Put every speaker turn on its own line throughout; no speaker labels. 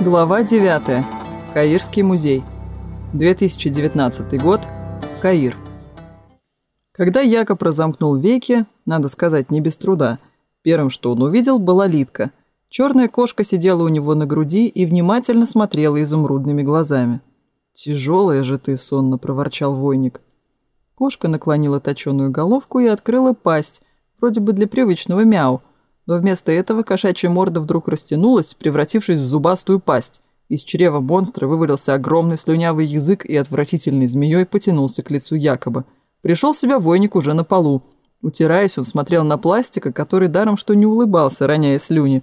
Глава 9. Каирский музей. 2019 год. Каир. Когда Якоб разомкнул веки, надо сказать, не без труда, первым, что он увидел, была Литка. Черная кошка сидела у него на груди и внимательно смотрела изумрудными глазами. «Тяжелая же ты!» — сонно проворчал войник. Кошка наклонила точеную головку и открыла пасть, вроде бы для привычного мяу — но вместо этого кошачья морда вдруг растянулась, превратившись в зубастую пасть. Из чрева монстра вывалился огромный слюнявый язык и отвратительной змеей потянулся к лицу якобы. Пришел себя войник уже на полу. Утираясь, он смотрел на пластика, который даром что не улыбался, роняя слюни.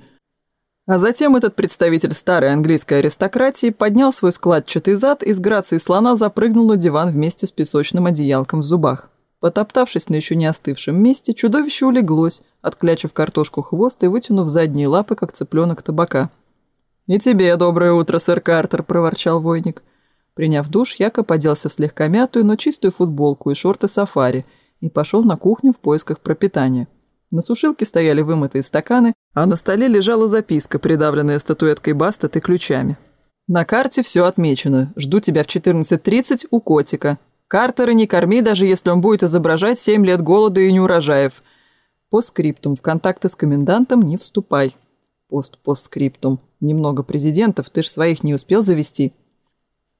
А затем этот представитель старой английской аристократии поднял свой складчатый зад и с грацией слона запрыгнул на диван вместе с песочным одеялком в зубах. Потоптавшись на еще не остывшем месте, чудовище улеглось, отклячив картошку хвост и вытянув задние лапы, как цыпленок табака. «И тебе доброе утро, сэр Картер», — проворчал войник. Приняв душ, Яко поделся в слегка мятую, но чистую футболку и шорты сафари и пошел на кухню в поисках пропитания. На сушилке стояли вымытые стаканы, а на столе лежала записка, придавленная статуэткой Бастет и ключами. «На карте все отмечено. Жду тебя в 14.30 у котика», Картера не корми, даже если он будет изображать семь лет голода и неурожаев. По скриптум. В контакты с комендантом не вступай. Пост по скриптум. Немного президентов, ты ж своих не успел завести.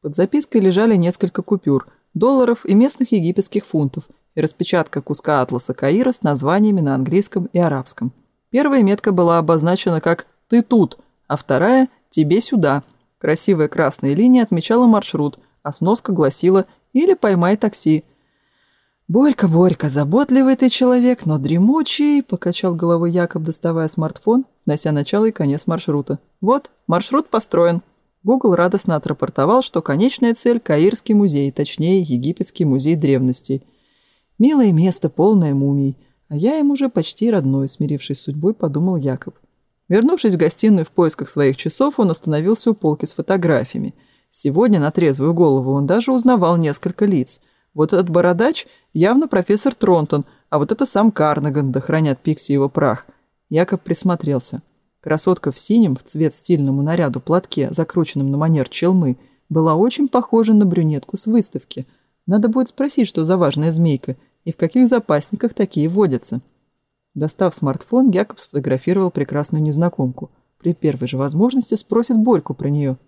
Под запиской лежали несколько купюр, долларов и местных египетских фунтов, и распечатка куска атласа Каира с названиями на английском и арабском. Первая метка была обозначена как «ты тут», а вторая «тебе сюда». Красивая красная линия отмечала маршрут, а сноска гласила или поймай такси». «Борька, Борька, заботливый ты человек, но дремучий!» — покачал головой Якоб, доставая смартфон, нося начало и конец маршрута. «Вот, маршрут построен». Гугл радостно отрапортовал, что конечная цель – Каирский музей, точнее, Египетский музей древностей. «Милое место, полное мумий. А я им уже почти родной», – смирившись с судьбой, подумал Якоб. Вернувшись в гостиную в поисках своих часов, он остановился у полки с фотографиями – Сегодня на трезвую голову он даже узнавал несколько лиц. Вот этот бородач явно профессор Тронтон, а вот это сам Карнаган, да хранят Пикси его прах. Якоб присмотрелся. Красотка в синем, в цвет стильному наряду платке, закрученном на манер челмы, была очень похожа на брюнетку с выставки. Надо будет спросить, что за важная змейка и в каких запасниках такие водятся. Достав смартфон, Якоб сфотографировал прекрасную незнакомку. При первой же возможности спросит Борьку про нее –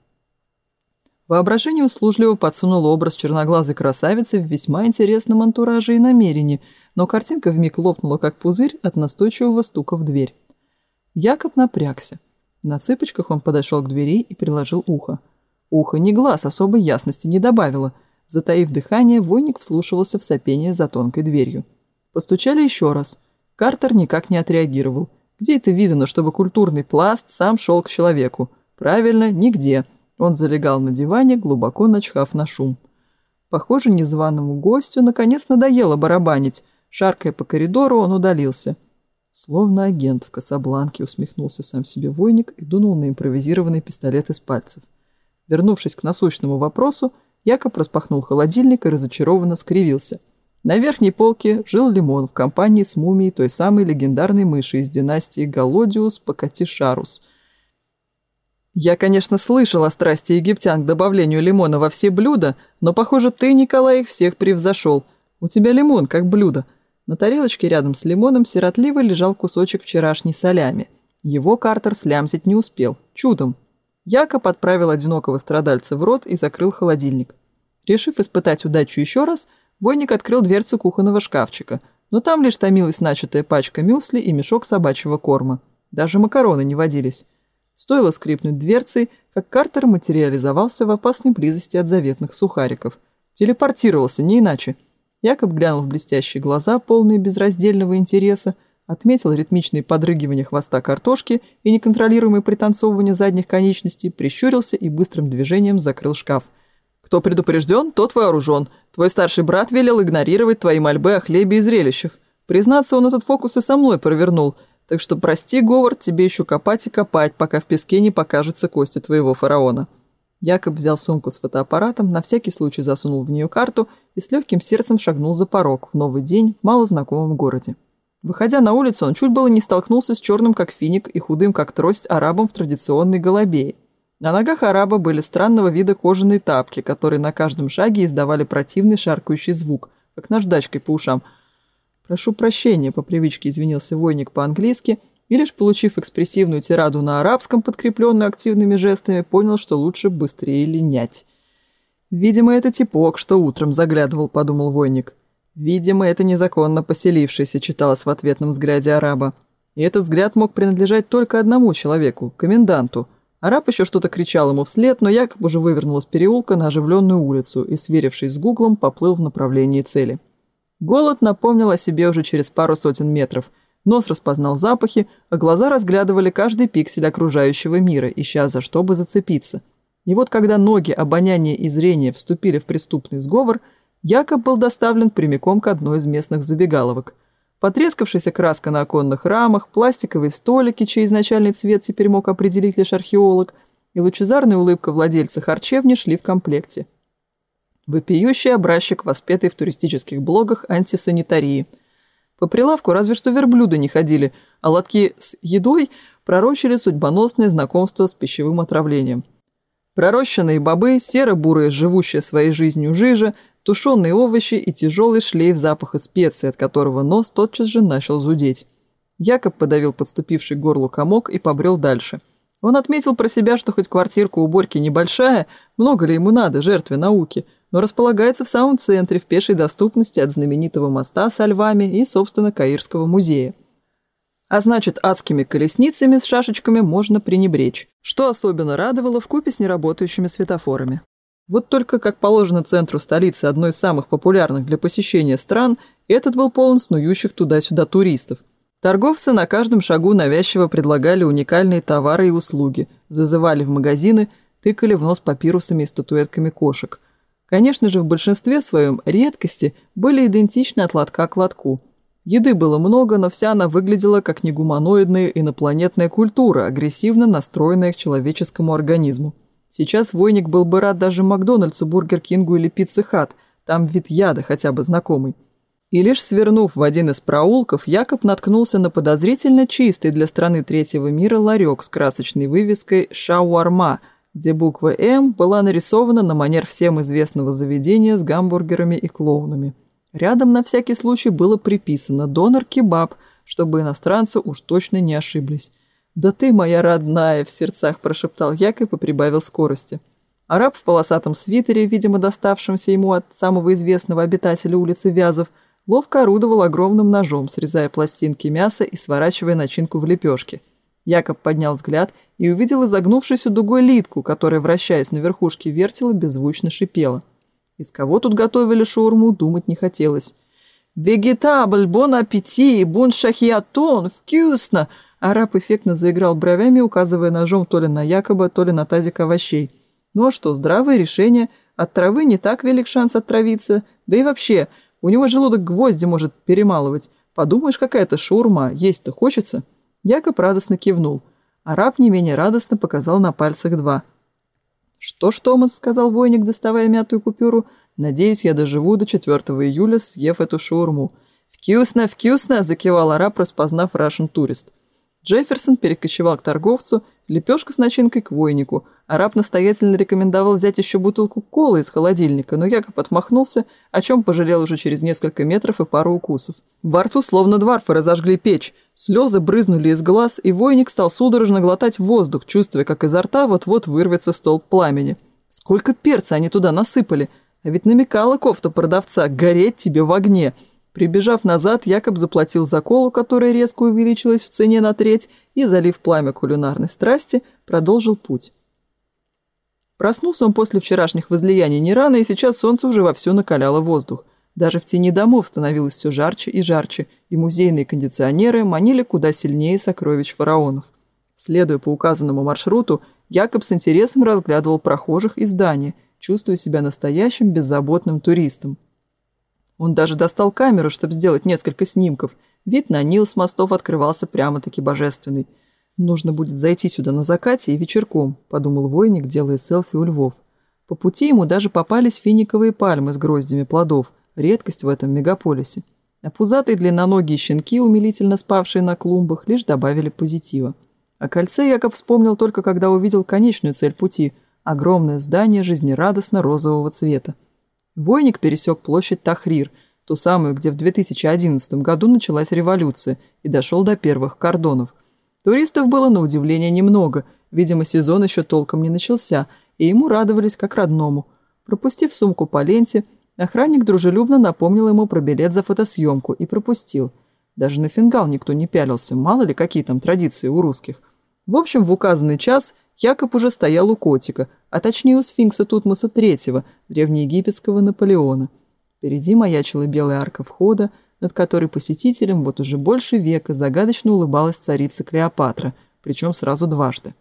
Воображение услужливо подсунуло образ черноглазой красавицы в весьма интересном антураже и намерении, но картинка вмиг лопнула, как пузырь от настойчивого стука в дверь. Якоб напрягся. На цыпочках он подошел к двери и приложил ухо. Ухо не глаз особой ясности не добавило. Затаив дыхание, войник вслушивался в сопение за тонкой дверью. Постучали еще раз. Картер никак не отреагировал. Где это видно, чтобы культурный пласт сам шел к человеку? Правильно, нигде. Он залегал на диване, глубоко начхав на шум. Похоже, незваному гостю наконец надоело барабанить. Шаркая по коридору, он удалился. Словно агент в Касабланке усмехнулся сам себе войник и дунул на импровизированный пистолет из пальцев. Вернувшись к насущному вопросу, Якоб распахнул холодильник и разочарованно скривился. На верхней полке жил лимон в компании с мумией той самой легендарной мыши из династии Голодиус Покатишарус – я, конечно, слышал о страсти египтян к добавлению лимона во все блюда, но, похоже, ты, Николай, их всех превзошел. У тебя лимон как блюдо. На тарелочке рядом с лимоном сиротливо лежал кусочек вчерашней солями. Его Картер слямсить не успел. Чудом. Якоб отправил одинокого страдальца в рот и закрыл холодильник. Решив испытать удачу еще раз, Войник открыл дверцу кухонного шкафчика, но там лишь томилась начатая пачка мюсли и мешок собачьего корма. Даже макароны не водились. Стоило скрипнуть дверцей, как Картер материализовался в опасной близости от заветных сухариков. Телепортировался, не иначе. Якоб глянул в блестящие глаза, полные безраздельного интереса, отметил ритмичные подрыгивания хвоста картошки и неконтролируемое пританцовывание задних конечностей, прищурился и быстрым движением закрыл шкаф. «Кто предупрежден, тот вооружен. Твой старший брат велел игнорировать твои мольбы о хлебе и зрелищах. Признаться, он этот фокус и со мной провернул». Так что прости, Говард, тебе еще копать и копать, пока в песке не покажутся кости твоего фараона». Якоб взял сумку с фотоаппаратом, на всякий случай засунул в нее карту и с легким сердцем шагнул за порог в новый день в малознакомом городе. Выходя на улицу, он чуть было не столкнулся с черным как финик и худым как трость арабом в традиционной голубее. На ногах араба были странного вида кожаные тапки, которые на каждом шаге издавали противный шаркающий звук, как наждачкой по ушам – «Прошу прощения», — по привычке извинился войник по-английски, и лишь получив экспрессивную тираду на арабском, подкрепленную активными жестами, понял, что лучше быстрее линять. «Видимо, это типок, что утром заглядывал», — подумал войник. «Видимо, это незаконно поселившийся», — читалось в ответном взгляде араба. И этот взгляд мог принадлежать только одному человеку — коменданту. Араб еще что-то кричал ему вслед, но Якоб уже вывернул из переулка на оживленную улицу и, сверившись с гуглом, поплыл в направлении цели. Голод напомнил о себе уже через пару сотен метров. Нос распознал запахи, а глаза разглядывали каждый пиксель окружающего мира, ища за что бы зацепиться. И вот когда ноги, обоняние и зрение вступили в преступный сговор, Якоб был доставлен прямиком к одной из местных забегаловок. Потрескавшаяся краска на оконных рамах, пластиковые столики, чей изначальный цвет теперь мог определить лишь археолог, и лучезарная улыбка владельца харчевни шли в комплекте. Вопиющий образчик, воспетый в туристических блогах антисанитарии. По прилавку разве что верблюды не ходили, а лотки с едой пророчили судьбоносное знакомство с пищевым отравлением. Пророщенные бобы, серо-бурые, живущие своей жизнью жижа, тушеные овощи и тяжелый шлейф запаха специй, от которого нос тотчас же начал зудеть. Якоб подавил подступивший горлу комок и побрел дальше. Он отметил про себя, что хоть квартирка у Борьки небольшая, много ли ему надо, жертве науки – но располагается в самом центре, в пешей доступности от знаменитого моста со львами и, собственно, Каирского музея. А значит, адскими колесницами с шашечками можно пренебречь, что особенно радовало в купе с неработающими светофорами. Вот только, как положено центру столицы одной из самых популярных для посещения стран, этот был полон снующих туда-сюда туристов. Торговцы на каждом шагу навязчиво предлагали уникальные товары и услуги, зазывали в магазины, тыкали в нос папирусами и статуэтками кошек – Конечно же, в большинстве своем редкости были идентичны от лотка к лотку. Еды было много, но вся она выглядела как негуманоидная инопланетная культура, агрессивно настроенная к человеческому организму. Сейчас войник был бы рад даже Макдональдсу, Бургер Кингу или Пицце Хат, там вид яда хотя бы знакомый. И лишь свернув в один из проулков, Якоб наткнулся на подозрительно чистый для страны третьего мира ларек с красочной вывеской «Шаурма», где буква «М» была нарисована на манер всем известного заведения с гамбургерами и клоунами. Рядом на всякий случай было приписано «Донер-кебаб», чтобы иностранцы уж точно не ошиблись. «Да ты моя родная!» – в сердцах прошептал Як и поприбавил скорости. Араб в полосатом свитере, видимо, доставшемся ему от самого известного обитателя улицы Вязов, ловко орудовал огромным ножом, срезая пластинки мяса и сворачивая начинку в лепешки – Якоб поднял взгляд и увидел изогнувшуюся дугой литку, которая, вращаясь на верхушке вертела, беззвучно шипела. Из кого тут готовили шаурму, думать не хотелось. «Вегетабль, бон аппети, бон шахиатон, вкусно!» Араб эффектно заиграл бровями, указывая ножом то ли на якобы, то ли на тазик овощей. Ну а что, здравое решение. От травы не так велик шанс отравиться. Да и вообще, у него желудок гвозди может перемалывать. Подумаешь, какая-то шаурма, есть-то хочется. Якоб радостно кивнул. Араб не менее радостно показал на пальцах два. «Что ж, Томас», — сказал войник, доставая мятую купюру, — «надеюсь, я доживу до 4 июля, съев эту шаурму». «Вкусно, вкусно!» — закивал араб, распознав «Рашен турист». Джефферсон перекочевал к торговцу, лепешка с начинкой к войнику, Араб настоятельно рекомендовал взять еще бутылку колы из холодильника, но Якоб отмахнулся, о чем пожалел уже через несколько метров и пару укусов. Во рту словно дварфы разожгли печь. Слезы брызнули из глаз, и войник стал судорожно глотать воздух, чувствуя, как изо рта вот-вот вырвется столб пламени. Сколько перца они туда насыпали! А ведь намекала кофта продавца «гореть тебе в Проснулся он после вчерашних возлияний не рано, и сейчас солнце уже вовсю накаляло воздух. Даже в тени домов становилось все жарче и жарче, и музейные кондиционеры манили куда сильнее сокровищ фараонов. Следуя по указанному маршруту, Якоб с интересом разглядывал прохожих и здания, чувствуя себя настоящим беззаботным туристом. Он даже достал камеру, чтобы сделать несколько снимков. Вид на Нил с мостов открывался прямо-таки божественный – «Нужно будет зайти сюда на закате и вечерком», – подумал войник, делая селфи у львов. По пути ему даже попались финиковые пальмы с гроздями плодов, редкость в этом мегаполисе. А пузатые длинноногие щенки, умилительно спавшие на клумбах, лишь добавили позитива. О кольце Якоб вспомнил только когда увидел конечную цель пути – огромное здание жизнерадостно-розового цвета. Войник пересек площадь Тахрир, ту самую, где в 2011 году началась революция, и дошел до первых кордонов – Туристов было на удивление немного. Видимо, сезон еще толком не начался, и ему радовались как родному. Пропустив сумку по ленте, охранник дружелюбно напомнил ему про билет за фотосъемку и пропустил. Даже на фингал никто не пялился, мало ли какие там традиции у русских. В общем, в указанный час Якоб уже стоял у котика, а точнее у сфинкса Тутмоса III, древнеегипетского Наполеона. Впереди маячила белая арка входа, над которой посетителям вот уже больше века загадочно улыбалась царица Клеопатра, причем сразу дважды.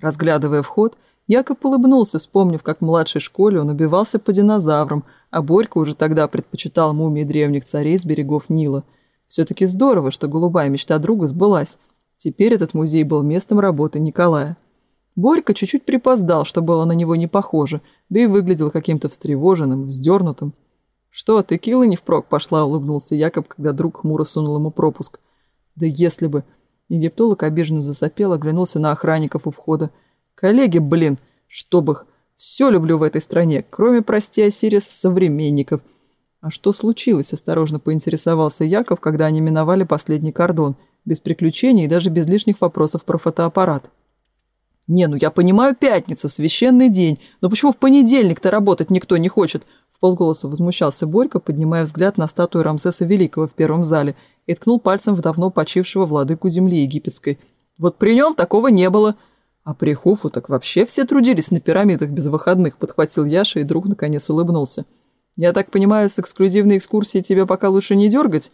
Разглядывая вход, Якоб улыбнулся, вспомнив, как в младшей школе он убивался по динозаврам, а Борька уже тогда предпочитал мумии древних царей с берегов Нила. Все-таки здорово, что голубая мечта друга сбылась. Теперь этот музей был местом работы Николая. Борька чуть-чуть припоздал, что было на него не похоже, да и выглядел каким-то встревоженным, вздернутым. «Что, ты килы не впрок пошла?» – улыбнулся Якоб, когда друг хмуро сунул ему пропуск. «Да если бы!» Египтолог обиженно засопел, оглянулся на охранников у входа. «Коллеги, блин, чтоб их! Все люблю в этой стране, кроме, прости, Осирис, современников!» «А что случилось?» – осторожно поинтересовался Яков, когда они миновали последний кордон, без приключений и даже без лишних вопросов про фотоаппарат. «Не, ну я понимаю, пятница, священный день, но почему в понедельник-то работать никто не хочет?» В полголоса возмущался Борька, поднимая взгляд на статую Рамсеса Великого в первом зале и ткнул пальцем в давно почившего владыку земли египетской. «Вот при нем такого не было!» «А при Хуфу так вообще все трудились на пирамидах без выходных», — подхватил Яша, и друг наконец улыбнулся. «Я так понимаю, с эксклюзивной экскурсией тебя пока лучше не дергать?»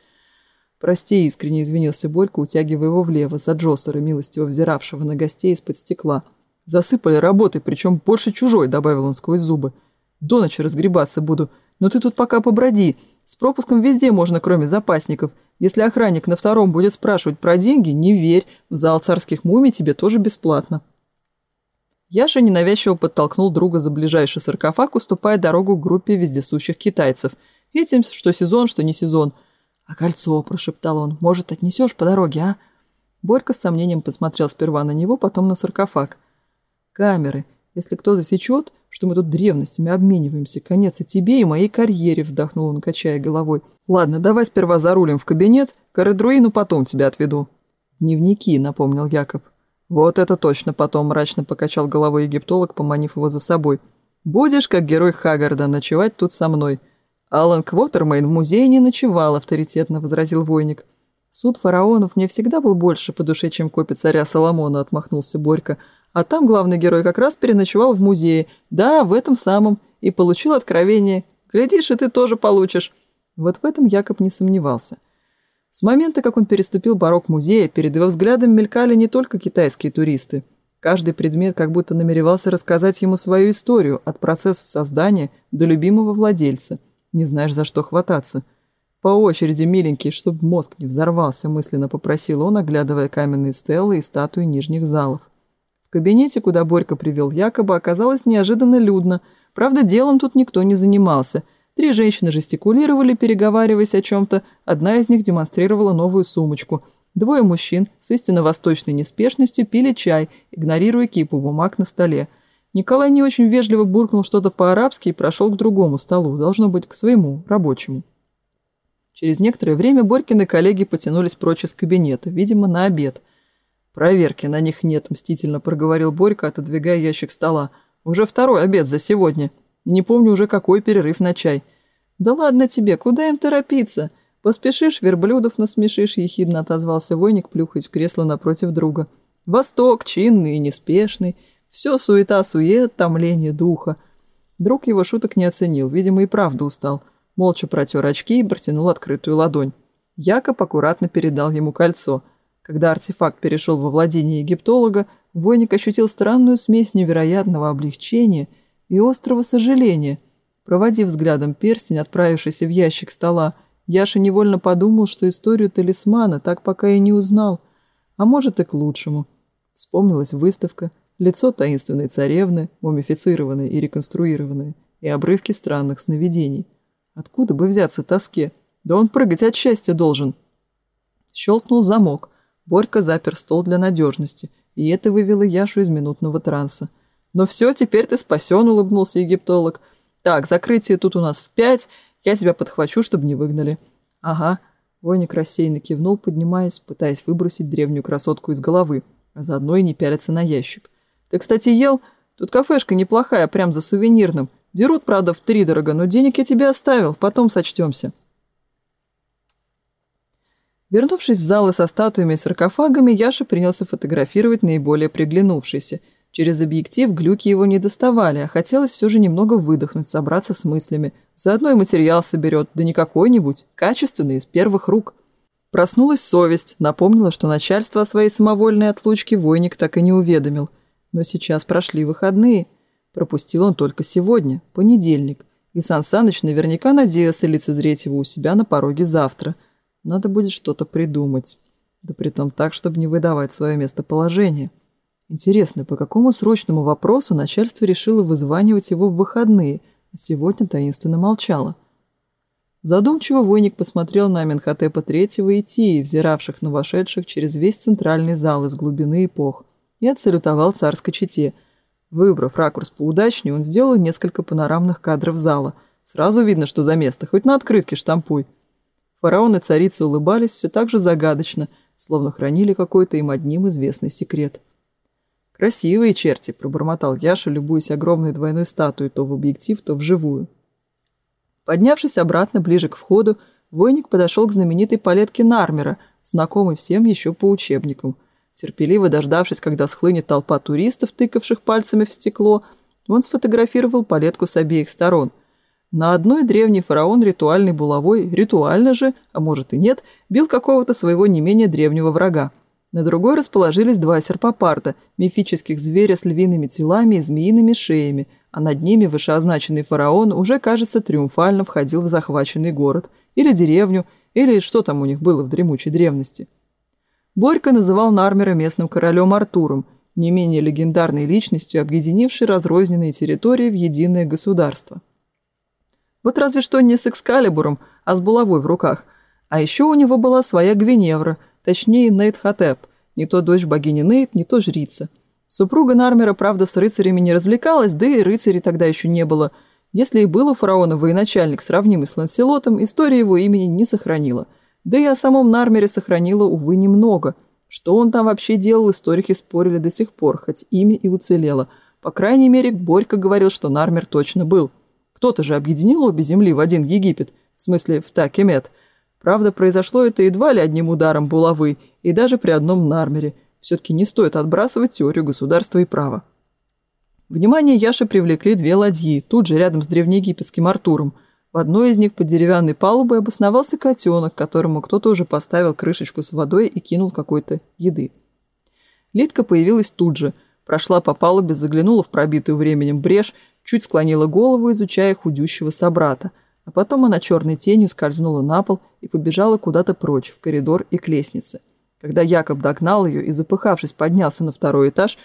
«Прости», — искренне извинился Борька, утягивая его влево, за Джосера, милостиво взиравшего на гостей из-под стекла. «Засыпали работы, причем больше чужой», — добавил он сквозь зубы. «До ночи разгребаться буду. Но ты тут пока поброди. С пропуском везде можно, кроме запасников. Если охранник на втором будет спрашивать про деньги, не верь. В зал царских мумий тебе тоже бесплатно». Яша ненавязчиво подтолкнул друга за ближайший саркофаг, уступая дорогу группе вездесущих китайцев. Этим, что сезон, что не сезон — «А кольцо?» – прошептал он. «Может, отнесешь по дороге, а?» Борька с сомнением посмотрел сперва на него, потом на саркофаг. «Камеры. Если кто засечет, что мы тут древностями обмениваемся. Конец и тебе, и моей карьере», — вздохнул он, качая головой. «Ладно, давай сперва за рулем в кабинет, к Эредруину потом тебя отведу». «Дневники», — напомнил Якоб. «Вот это точно потом», — мрачно покачал головой египтолог, поманив его за собой. «Будешь, как герой Хагарда ночевать тут со мной». «Алан Квотермейн в музее не ночевал», — авторитетно возразил войник. «Суд фараонов мне всегда был больше по душе, чем копи царя Соломона», — отмахнулся «Борька». А там главный герой как раз переночевал в музее. Да, в этом самом. И получил откровение. Глядишь, и ты тоже получишь. Вот в этом Якоб не сомневался. С момента, как он переступил порог музея, перед его взглядом мелькали не только китайские туристы. Каждый предмет как будто намеревался рассказать ему свою историю от процесса создания до любимого владельца. Не знаешь, за что хвататься. «По очереди, миленький, чтобы мозг не взорвался», – мысленно попросил он, оглядывая каменные стелы и статуи нижних залов. В кабинете, куда Борька привел якобы, оказалось неожиданно людно. Правда, делом тут никто не занимался. Три женщины жестикулировали, переговариваясь о чем-то. Одна из них демонстрировала новую сумочку. Двое мужчин с истинно восточной неспешностью пили чай, игнорируя кипу бумаг на столе – Николай не очень вежливо буркнул что-то по-арабски и прошел к другому столу, должно быть, к своему, рабочему. Через некоторое время Борькины коллеги потянулись прочь из кабинета, видимо, на обед. «Проверки на них нет», – мстительно проговорил Борька, отодвигая ящик стола. «Уже второй обед за сегодня. Не помню уже, какой перерыв на чай». «Да ладно тебе, куда им торопиться? Поспешишь, верблюдов насмешишь», – ехидно отозвался войник, плюхаясь в кресло напротив друга. «Восток, чинный и неспешный. Все суета-сует, томление духа». Друг его шуток не оценил, видимо, и правда устал. Молча протер очки и протянул открытую ладонь. Якоб аккуратно передал ему кольцо – когда артефакт перешел во владение египтолога, Войник ощутил странную смесь невероятного облегчения и острого сожаления. Проводив взглядом перстень, отправившийся в ящик стола, Яша невольно подумал, что историю талисмана так пока и не узнал. А может и к лучшему. Вспомнилась выставка, лицо таинственной царевны, мумифицированное и реконструированное, и обрывки странных сновидений. Откуда бы взяться тоске? Да он прыгать от счастья должен. Щелкнул замок. Борька запер стол для надежности, и это вывело Яшу из минутного транса. «Ну все, теперь ты спасен», — улыбнулся египтолог. «Так, закрытие тут у нас в пять, я тебя подхвачу, чтобы не выгнали». «Ага», — войник рассеянно кивнул, поднимаясь, пытаясь выбросить древнюю красотку из головы, а заодно и не пялиться на ящик. «Ты, кстати, ел? Тут кафешка неплохая, прям за сувенирным. Дерут, правда, в три дорого, но денег я тебе оставил, потом сочтемся». Вернувшись в залы со статуями и саркофагами, Яша принялся фотографировать наиболее приглянувшиеся. Через объектив глюки его не доставали, а хотелось все же немного выдохнуть, собраться с мыслями. Заодно и материал соберет, да не какой-нибудь, качественный, из первых рук. Проснулась совесть, напомнила, что начальство о своей самовольной отлучке войник так и не уведомил. Но сейчас прошли выходные. Пропустил он только сегодня, понедельник. И Сан Саныч наверняка надеялся лицезреть его у себя на пороге завтра – надо будет что-то придумать. Да притом так, чтобы не выдавать свое местоположение. Интересно, по какому срочному вопросу начальство решило вызванивать его в выходные, а сегодня таинственно молчало? Задумчиво войник посмотрел на Менхотепа Третьего и Тии, взиравших на вошедших через весь центральный зал из глубины эпох, и отсалютовал царской чете. Выбрав ракурс поудачнее, он сделал несколько панорамных кадров зала. Сразу видно, что за место, хоть на открытке штампуй. Фараон и царица улыбались все так же загадочно, словно хранили какой-то им одним известный секрет. «Красивые черти», – пробормотал Яша, любуясь огромной двойной статуей то в объектив, то вживую. Поднявшись обратно, ближе к входу, войник подошел к знаменитой палетке Нармера, знакомой всем еще по учебникам. Терпеливо дождавшись, когда схлынет толпа туристов, тыкавших пальцами в стекло, он сфотографировал палетку с обеих сторон – на одной древний фараон ритуальный булавой, ритуально же, а может и нет, бил какого-то своего не менее древнего врага. На другой расположились два серпопарта, мифических зверя с львиными телами и змеиными шеями, а над ними вышеозначенный фараон уже, кажется, триумфально входил в захваченный город, или деревню, или что там у них было в дремучей древности. Борька называл Нармера местным королем Артуром, не менее легендарной личностью, объединившей разрозненные территории в единое государство. Вот разве что не с Экскалибуром, а с булавой в руках. А еще у него была своя Гвиневра, точнее Нейт Хатеп, не то дочь богини Нейт, не то жрица. Супруга Нармера, правда, с рыцарями не развлекалась, да и рыцарей тогда еще не было. Если и был у фараона военачальник, сравнимый с Ланселотом, история его имени не сохранила. Да и о самом Нармере сохранила, увы, немного. Что он там вообще делал, историки спорили до сих пор, хоть имя и уцелело. По крайней мере, Борька говорил, что Нармер точно был – кто-то же объединил обе земли в один Египет, в смысле в Такемет. Правда, произошло это едва ли одним ударом булавы, и даже при одном нармере. Все-таки не стоит отбрасывать теорию государства и права. Внимание Яши привлекли две ладьи, тут же рядом с древнеегипетским Артуром. В одной из них под деревянной палубой обосновался котенок, которому кто-то уже поставил крышечку с водой и кинул какой-то еды. Литка появилась тут же, прошла по палубе, заглянула в пробитую временем брешь, чуть склонила голову, изучая худющего собрата, а потом она черной тенью скользнула на пол и побежала куда-то прочь, в коридор и к лестнице. Когда Якоб догнал ее и, запыхавшись, поднялся на второй этаж,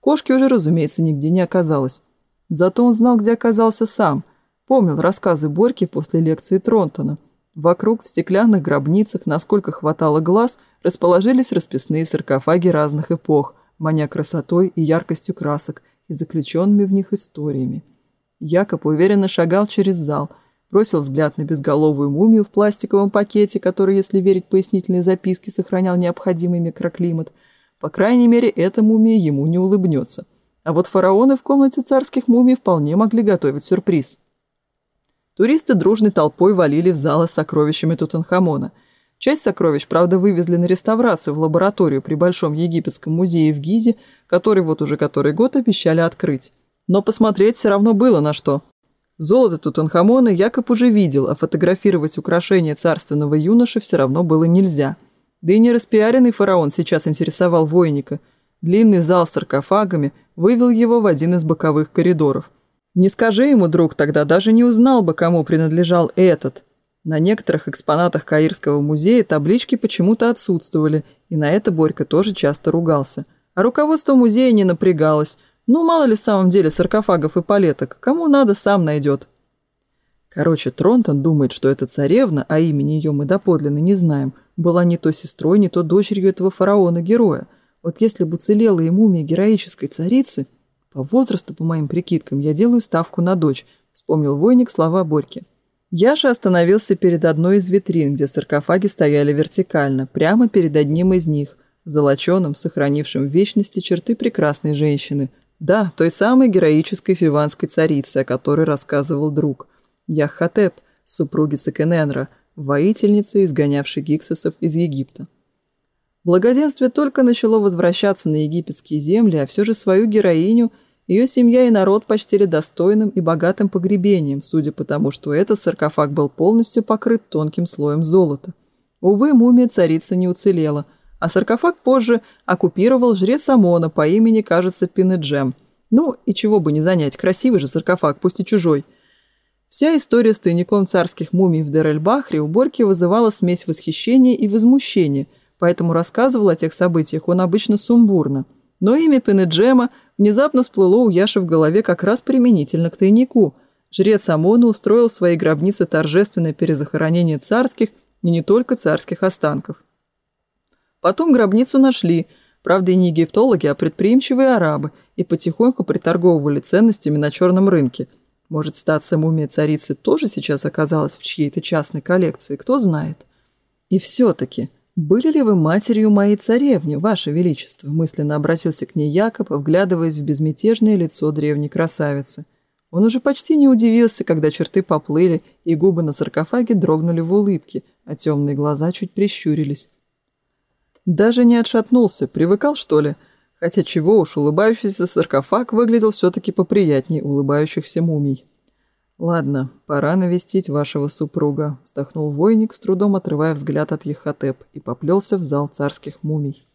кошки уже, разумеется, нигде не оказалось. Зато он знал, где оказался сам. Помнил рассказы Борьки после лекции Тронтона. Вокруг, в стеклянных гробницах, насколько хватало глаз, расположились расписные саркофаги разных эпох, маня красотой и яркостью красок – и заключенными в них историями. Якоб уверенно шагал через зал, бросил взгляд на безголовую мумию в пластиковом пакете, который, если верить пояснительной записке, сохранял необходимый микроклимат. По крайней мере, эта мумия ему не улыбнется. А вот фараоны в комнате царских мумий вполне могли готовить сюрприз. Туристы дружной толпой валили в зал с сокровищами Тутанхамона – Часть сокровищ, правда, вывезли на реставрацию в лабораторию при Большом египетском музее в Гизе, который вот уже который год обещали открыть. Но посмотреть все равно было на что. Золото Тутанхамона Якоб уже видел, а фотографировать украшения царственного юноши все равно было нельзя. Да и не распиаренный фараон сейчас интересовал войника. Длинный зал с саркофагами вывел его в один из боковых коридоров. Не скажи ему, друг, тогда даже не узнал бы, кому принадлежал этот – на некоторых экспонатах Каирского музея таблички почему-то отсутствовали, и на это Борька тоже часто ругался. А руководство музея не напрягалось. Ну, мало ли в самом деле саркофагов и палеток, кому надо, сам найдет. Короче, Тронтон думает, что эта царевна, а имени ее мы доподлинно не знаем, была не то сестрой, не то дочерью этого фараона-героя. Вот если бы целела и мумия героической царицы... По возрасту, по моим прикидкам, я делаю ставку на дочь, вспомнил войник слова Борьки. Яша остановился перед одной из витрин, где саркофаги стояли вертикально, прямо перед одним из них, золоченым, сохранившим в вечности черты прекрасной женщины. Да, той самой героической фиванской царицы, о которой рассказывал друг. Яххотеп, супруги Сакененра, воительницы, изгонявшей гиксосов из Египта. Благоденствие только начало возвращаться на египетские земли, а все же свою героиню ее семья и народ почтили достойным и богатым погребением, судя по тому, что этот саркофаг был полностью покрыт тонким слоем золота. Увы, мумия царицы не уцелела, а саркофаг позже оккупировал жрец Амона по имени, кажется, Пинеджем. Ну, и чего бы не занять, красивый же саркофаг, пусть и чужой. Вся история с тайником царских мумий в Дер-эль-Бахре у Борьки вызывала смесь восхищения и возмущения, поэтому рассказывал о тех событиях он обычно сумбурно. Но имя Пенеджема внезапно всплыло у Яши в голове как раз применительно к тайнику. Жрец Амона устроил в своей гробнице торжественное перезахоронение царских и не только царских останков. Потом гробницу нашли, правда и не египтологи, а предприимчивые арабы, и потихоньку приторговывали ценностями на черном рынке. Может, статься мумия царицы тоже сейчас оказалась в чьей-то частной коллекции, кто знает. И все-таки... «Были ли вы матерью моей царевни, ваше величество?» мысленно обратился к ней Якоб, вглядываясь в безмятежное лицо древней красавицы. Он уже почти не удивился, когда черты поплыли, и губы на саркофаге дрогнули в улыбке, а темные глаза чуть прищурились. Даже не отшатнулся, привыкал, что ли? Хотя чего уж, улыбающийся саркофаг выглядел все-таки поприятней улыбающихся мумий. «Ладно, пора навестить вашего супруга», – вздохнул войник, с трудом отрывая взгляд от Ехотеп, и поплелся в зал царских мумий.